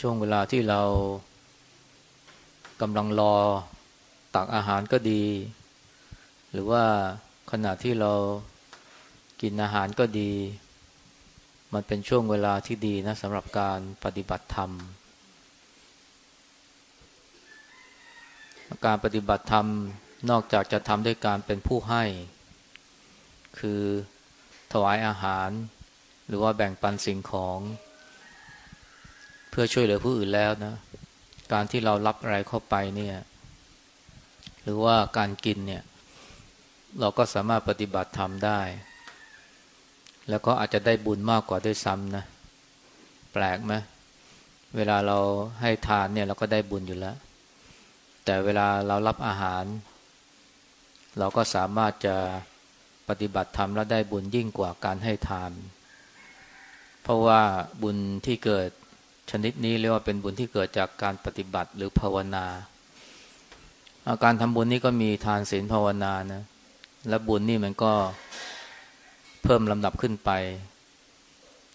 ช่วงเวลาที่เรากำลังรอตักอาหารก็ดี หรือว่าขณะที่เรากินอาหารก็ดี มันเป็นช่วงเวลาที่ดีนะสำหรับการปฏิบัติธรรม การปฏิบัติธรรมนอกจากจะทำด้วยการเป็นผู้ให้ คือถวายอาหาร หรือว่าแบ่งปันสิ่งของ พื่อช่วยเหลือผู้อื่นแล้วนะ การที่เรารับอะไรเข้าไปเนี่ย หรือว่าการกินเนี่ย เราก็สามารถปฏิบัติธรรมได้ แล้วก็อาจจะได้บุญมากกว่าด้วยซ้ำนะ แปลกไหมเวลาเราให้ทานเนี่ยเราก็ได้บุญอยู่แล้ว แต่เวลาเรารับอาหาร เราก็สามารถจะปฏิบัติธรรมแล้วได้บุญยิ่งกว่าการให้ทาน เพราะว่าบุญที่เกิด ชนิดนี้เรียกว่าเป็นบุญที่เกิดจากการปฏิบัติหรือภาวนาอาการทำบุญนี่ก็มีทานศีลภาวนานะและบุญนี่มันก็เพิ่มลำดับขึ้นไป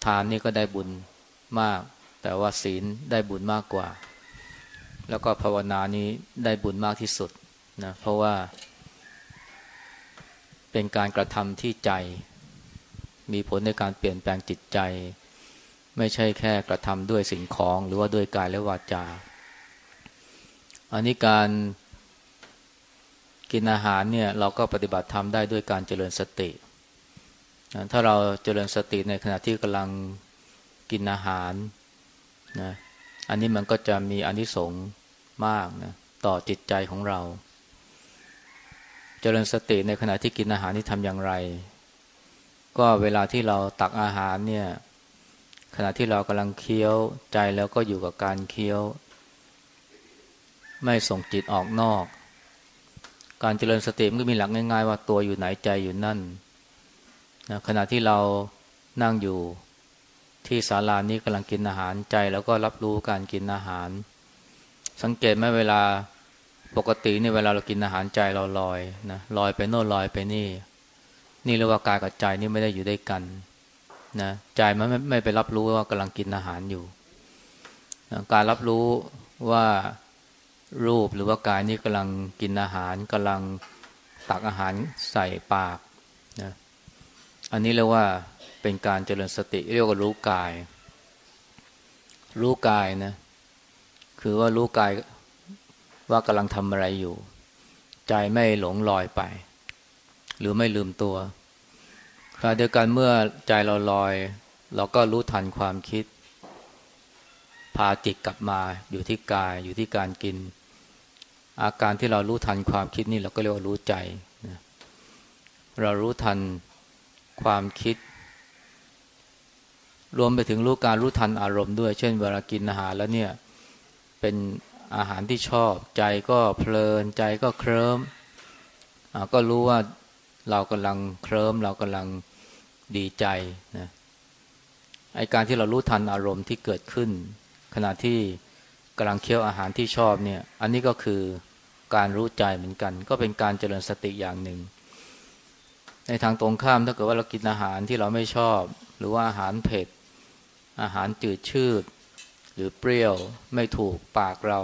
ทานนี่ก็ได้บุญมาก แต่ว่าศีลได้บุญมากกว่า แล้วก็ภาวนานี้ได้บุญมากที่สุดนะเพราะว่า เป็นการกระทำที่ใจ มีผลในการเปลี่ยนแปลงจิตใจ ไม่ใช่แค่กระทำด้วยสิ่งของหรือว่าด้วยกายและวาจา อันนี้การกินอาหารเนี่ยเราก็ปฏิบัติธรรมได้ด้วยการเจริญสติ ถ้าเราเจริญสติในขณะที่กำลังกินอาหารนะอันนี้มันก็จะมีอนิสงส์มากนะต่อจิตใจของเรา เจริญสติในขณะที่กินอาหารที่ทำอย่างไร ก็เวลาที่เราตักอาหารเนี่ย ขณะที่เรากำลังเคี้ยวใจแล้วก็อยู่กับการเคี้ยว ไม่ส่งจิตออกนอก การเจริญสติมันก็มีหลักง่าย ๆ ว่าตัวอยู่ไหนใจอยู่นั่นนะขณะที่เรานั่งอยู่ที่ศาลานี้กำลังกินอาหารใจ แล้วก็รับรู้การกินอาหาร สังเกตไหมเวลาปกตินี่เวลาเรากินอาหารใจเราลอยนะลอยไปโน่นลอยไปนี่ นี่เรียกว่ากายกับใจนี่ไม่ได้อยู่ด้วยกัน นะใจมันไม่ไม่ไปรับรู้ว่ากำลังกินอาหารอยู่นะการรับรู้ว่ารูปหรือว่ากายนี่กำลังกินอาหารกำลังตักอาหารใส่ปากนะอันนี้เรียกว่าเป็นการเจริญสติเรียกว่ารู้กาย รู้กายนะ คือว่ารู้กายว่ากำลังทำอะไรอยู่ ใจไม่หลงลอยไป หรือไม่ลืมตัว ขณะเดียวกันเมื่อใจเราลอย เราก็รู้ทันความคิด พาจิตกลับมาอยู่ที่กายอยู่ที่การกิน อาการที่เรารู้ทันความคิดนี่เราก็เรียกว่ารู้ใจ เรารู้ทันความคิด รวมไปถึงรู้การรู้ทันอารมณ์ด้วย เช่นเวลากินอาหารแล้วเนี่ยเป็นอาหารที่ชอบใจก็เพลินใจก็เคลิ้มก็รู้ว่า เรากำลังเคลิ้มเรากำลังดีใจนะไอการที่เรารู้ทันอารมณ์ที่เกิดขึ้น ขณะที่กำลังเคี้ยวอาหารที่ชอบเนี่ย อันนี้ก็คือการรู้ใจเหมือนกัน ก็เป็นการเจริญสติอย่างหนึ่ง ในทางตรงข้ามถ้าเกิดว่าเรากินอาหารที่เราไม่ชอบ หรือว่าอาหารเผ็ด อาหารจืดชืด หรือเปรี้ยวไม่ถูกปากเรา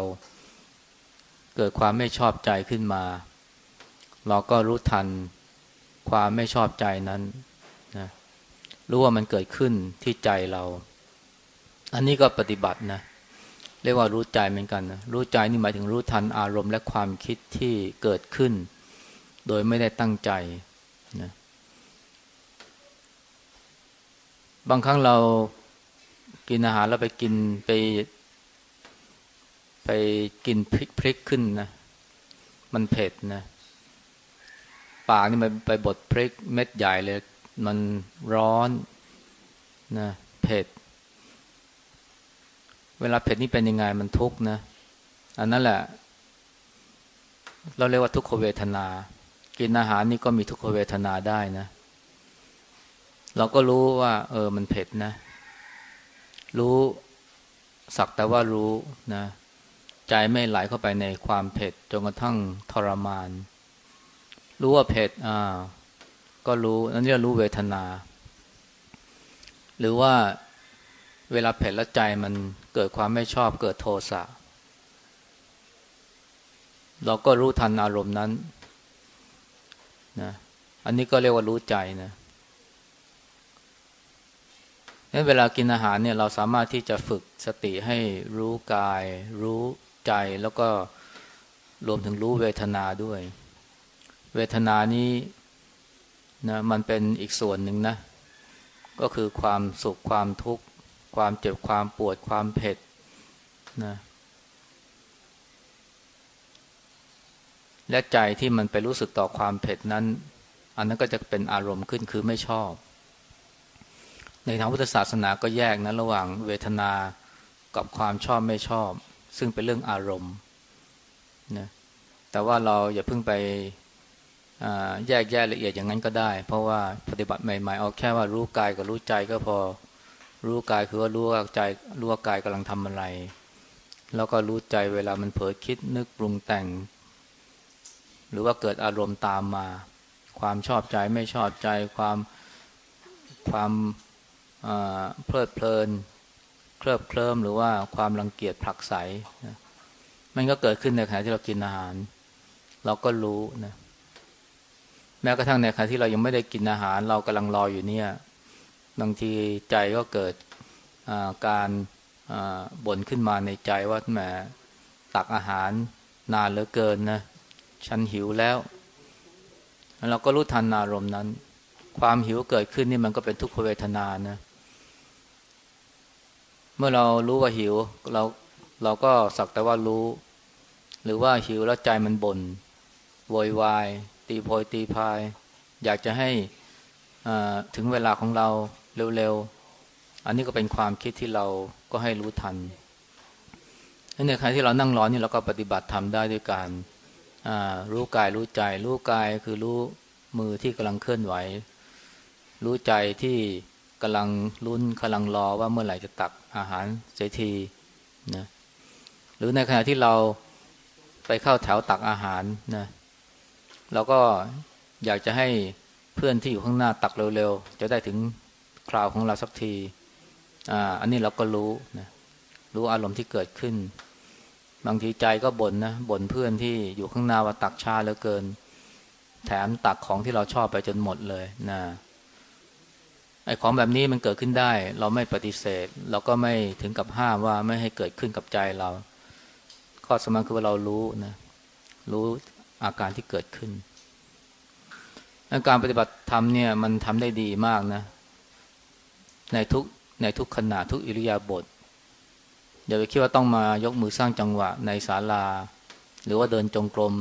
เกิดความไม่ชอบใจขึ้นมา เราก็รู้ทัน ความไม่ชอบใจนั้นนะรู้ว่ามันเกิดขึ้นที่ใจเรา อันนี้ก็ปฏิบัตินะเรียกว่ารู้ใจเหมือนกันนะรู้ใจนี่หมายถึงรู้ทันอารมณ์และความคิดที่เกิดขึ้น โดยไม่ได้ตั้งใจนะบางครั้งเรากินอาหารแล้วไปกินไป ไปกินพริกพริกขึ้นนะมันเผ็ดนะ ปากนี่มันไปบดพริกเม็ดใหญ่เลย มันร้อนนะเผ็ด เวลาเผ็ดนี่เป็นยังไงมันทุกข์นะ อันนั้นแหละ เราเรียกว่าทุกขเวทนา กินอาหารนี่ก็มีทุกขเวทนาได้นะ เราก็รู้ว่า เออ มันเผ็ดนะ รู้สักแต่ว่ารู้นะ ใจไม่ไหลเข้าไปในความเผ็ดจนกระทั่งทรมาน รู้ว่าเผ็ดอ่าก็รู้นั่นเรียกรู้เวทนา หรือว่าเวลาเผ็ดแล้วใจมันเกิดความไม่ชอบเกิดโทสะเราก็รู้ทันอารมณ์นั้นนะอันนี้ก็เรียกว่ารู้ใจนะนั้นเวลากินอาหารเนี่ยเราสามารถที่จะฝึกสติให้รู้กาย รู้ใจแล้วก็รวมถึงรู้เวทนาด้วย เวทนานี้นะมันเป็นอีกส่วนหนึ่งนะ ก็คือความสุขความทุกข์ ความเจ็บความปวดความเผ็ดนะและใจที่มันไปรู้สึกต่อความเผ็ดนั้น อันนั้นก็จะเป็นอารมณ์ขึ้นคือไม่ชอบ ในทางพุทธศาสนาก็แยกนะระหว่างเวทนากับความชอบไม่ชอบ ซึ่งเป็นเรื่องอารมณ์นะแต่ว่าเราอย่าเพิ่งไป แยกแยะละเอียดอย่างนั้นก็ได้ เพราะว่าปฏิบัติใหม่ ๆ เอาแค่ว่ารู้กายกับรู้ใจก็พอรู้กายคือว่ารู้ว่าใจรู้ว่ากายกำลังทำอะไร แล้วก็รู้ใจเวลามันเผลอคิดนึกปรุงแต่ง หรือว่าเกิดอารมณ์ตามมา ความชอบใจไม่ชอบใจความความเพลิดเพลิน เคลิบเคลิ้มหรือว่าความรังเกียจผลักไสมันก็เกิดขึ้นในขณะที่เรากินอาหาร เราก็รู้นะ แม้กระทั่งในขณะที่เรายังไม่ได้กินอาหาร เรากำลังรออยู่เนี่ยบางทีใจก็เกิดการบ่นขึ้นมาในใจว่าแหมตักอาหารนานเหลือเกินนะฉันหิวแล้วเราก็รู้ทันอารมณ์นั้น ความหิวเกิดขึ้นนี่มันก็เป็นทุกขเวทนานะ เมื่อเรารู้ว่าหิว เราเราก็สักแต่ว่ารู้ หรือว่าหิวแล้วใจมันบน่นโวยวาย ตีโพยตีพาย อยากจะให้ถึงเวลาของเราเร็วๆ อันนี้ก็เป็นความคิดที่เราก็ให้รู้ทันในขณะที่เรานั่งร้อนนี่เราก็ปฏิบัติทำได้ด้วยการรู้กายรู้ใจ รู้กายคือรู้มือที่กำลังเคลื่อนไหว รู้ใจที่กำลังลุ้นกำลังรอว่าเมื่อไหร่จะตักอาหารเสียทีนะหรือในขณะที่เราไปเข้าแถวตักอาหารนะ เราก็อยากจะให้เพื่อนที่อยู่ข้างหน้าตักเร็วๆ จะได้ถึงคราวของเราสักทีอ่าอันนี้เราก็รู้นะรู้อารมณ์ที่เกิดขึ้น บางทีใจก็บ่นนะบ่นเพื่อนที่อยู่ข้างหน้าว่าตักชาเหลือเกิน แถมตักของที่เราชอบไปจนหมดเลยนะไอ้ของแบบนี้มันเกิดขึ้นได้ เราไม่ปฏิเสธ เราก็ไม่ถึงกับห้ามว่าไม่ให้เกิดขึ้นกับใจเรา ข้อสำคัญคือว่าเรารู้นะรู้ อาการที่เกิดขึ้น การปฏิบัติธรรมเนี่ยมันทำได้ดีมากนะ ในทุกในทุกขณะทุกอิริยาบถอย่าไปคิดว่าต้องมายกมือสร้างจังหวะในศาลา หรือว่าเดินจงกรม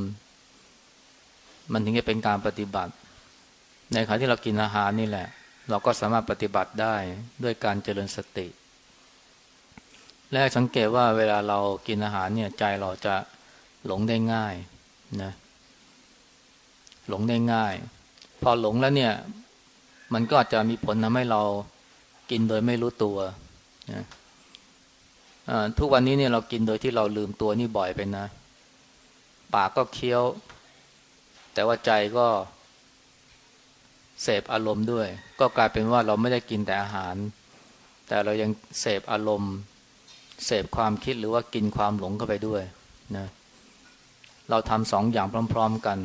มันถึงจะเป็นการปฏิบัติ ในขณะที่เรากินอาหารนี่แหละ เราก็สามารถปฏิบัติได้ด้วยการเจริญสติ และสังเกตว่าเวลาเรากินอาหารเนี่ยใจเราจะหลงได้ง่ายนะ หลงได้ง่าย พอหลงแล้วเนี่ย มันก็อาจจะมีผลทำให้เรากินโดยไม่รู้ตัวนะทุกวันนี้เนี่ยเรากินโดยที่เราลืมตัวนี่บ่อยไปนะ ปากก็เคี้ยว แต่ว่าใจก็ เสพอารมณ์ด้วย ก็กลายเป็นว่าเราไม่ได้กินแต่อาหาร แต่เรายังเสพอารมณ์เสพความคิดหรือว่ากินความหลงเข้าไปด้วยนะเราทำสองอย่างพร้อม ๆ กัน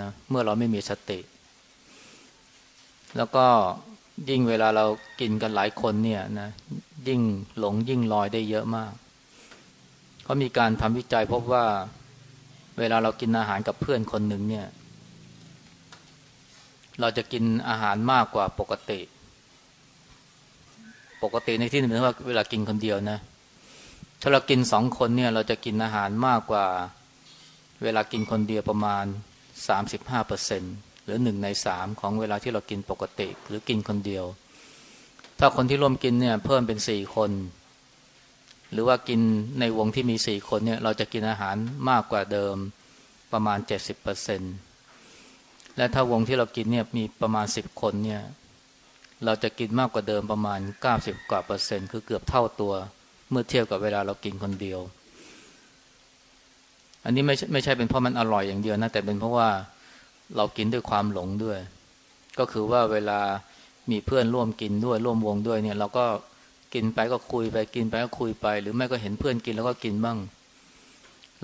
นะเมื่อเราไม่มีสติ แล้วก็ยิ่งเวลาเรากินกันหลายคนเนี่ยนะยิ่งหลงยิ่งลอยได้เยอะมากเขามีการทำวิจัยพบว่า เวลาเรากินอาหารกับเพื่อนคนหนึ่งเนี่ย เราจะกินอาหารมากกว่าปกติ ปกติในที่นี้หมายว่าเวลากินคนเดียวนะถ้าเรากินสองคนเนี่ย เราจะกินอาหารมากกว่า เวลากินคนเดียวประมาณ สามสิบห้าเปอร์เซ็นต์หรือหนึ่งในสามของเวลาที่เรากินปกติ หรือกินคนเดียว ถ้าคนที่ร่วมกินเนี่ยเพิ่มเป็นสี่คน หรือว่ากินในวงที่มีสี่คนเนี่ยเราจะกินอาหารมากกว่าเดิมประมาณเจ็ดสิบเปอร์เซ็นตและถ้าวงที่เรากินเนี่ยมีประมาณสิบคนเนี่ยเราจะกินมากกว่าเดิมประมาณเก้าสิบกว่าเปอร์เซ็นต์คือเกือบเท่าตัว เมื่อเทียบกับเวลาเรากินคนเดียว อันนี้ไม่ไม่ใช่เป็นเพราะมันอร่อยอย่างเดียวนะแต่เป็นเพราะว่าเรากินด้วยความหลงด้วย ก็คือว่าเวลามีเพื่อนร่วมกินด้วยร่วมวงด้วยเนี่ย เราก็กินไปก็คุยไปกินไปก็คุยไป หรือไม่ก็เห็นเพื่อนกินแล้วก็กินบ้าง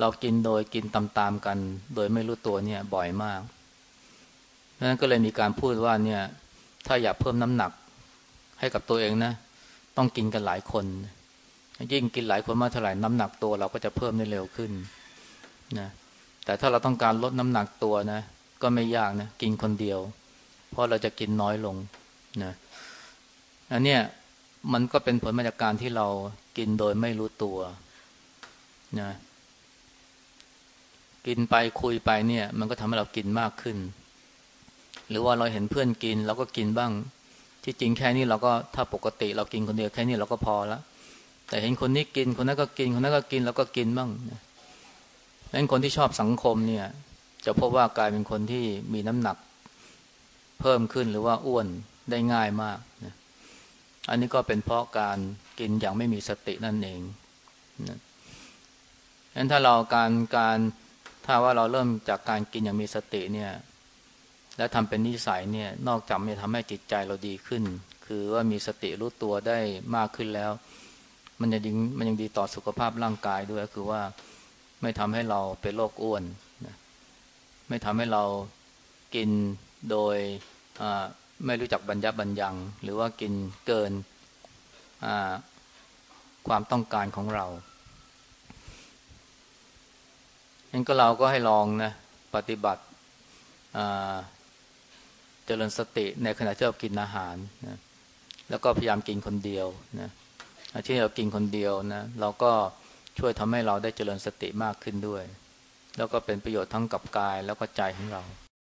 เรากินโดยกินตามๆกัน โดยไม่รู้ตัวเนี่ยบ่อยมากนั้นก็เลยมีการพูดว่าเนี่ย ถ้าอยากเพิ่มน้ำหนักให้กับตัวเองนะ ต้องกินกันหลายคน ยิ่งกินหลายคนมากเท่าไหร่น้ำหนักตัวเราก็จะเพิ่มได้เร็วขึ้น นะแต่ถ้าเราต้องการลดน้ำหนักตัวนะ ก็ไม่ยากนะ กินคนเดียว เพราะเราจะกินน้อยลงนะอันเนี้ยมันก็เป็นผลมาจากการที่เรากินโดยไม่รู้ตัวนะกินไปคุยไปเนี่ย มันก็ทำให้เรากินมากขึ้น หรือว่าเราเห็นเพื่อนกินเราก็กินบ้าง ที่จริงแค่นี้เราก็ถ้าปกติ เรากินคนเดียวแค่นี้เราก็พอแล้วแต่เห็นคนนี้กินคนนั้นก็กิน คนนั้นก็กินเราก็กินบ้างดัง นั้นคนที่ชอบสังคมเนี่ย จะพบว่ากลายเป็นคนที่มีน้ำหนัก เพิ่มขึ้นหรือว่าอ้วนได้ง่ายมากนะอันนี้ก็เป็นเพราะการกินอย่างไม่มีสตินั่นเองนะงั้นถ้าเราการการถ้าว่าเราเริ่มจากการกินอย่างมีสติเนี่ย แล้วทำเป็นนิสัยเนี่ย นอกจากจะทำให้จิตใจเราดีขึ้น คือว่ามีสติรู้ตัวได้มากขึ้นแล้ว มันจะดีมันยังดีต่อสุขภาพร่างกายด้วยคือว่า ไม่ทำให้เราเป็นโรคอ้วนนะไม่ทำให้เรากินโดยไม่รู้จักบรรยับบรรยัง หรือว่ากินเกินความต้องการของเราเองก็เราก็ให้ลองนะปฏิบัติเจริญสติในขณะที่เรากินอาหารนะแล้วก็พยายามกินคนเดียวนะที่เรากินคนเดียวนะเราก็ ช่วยทำให้เราได้เจริญสติมากขึ้นด้วย แล้วก็เป็นประโยชน์ทั้งกับกายแล้วก็ใจของเรา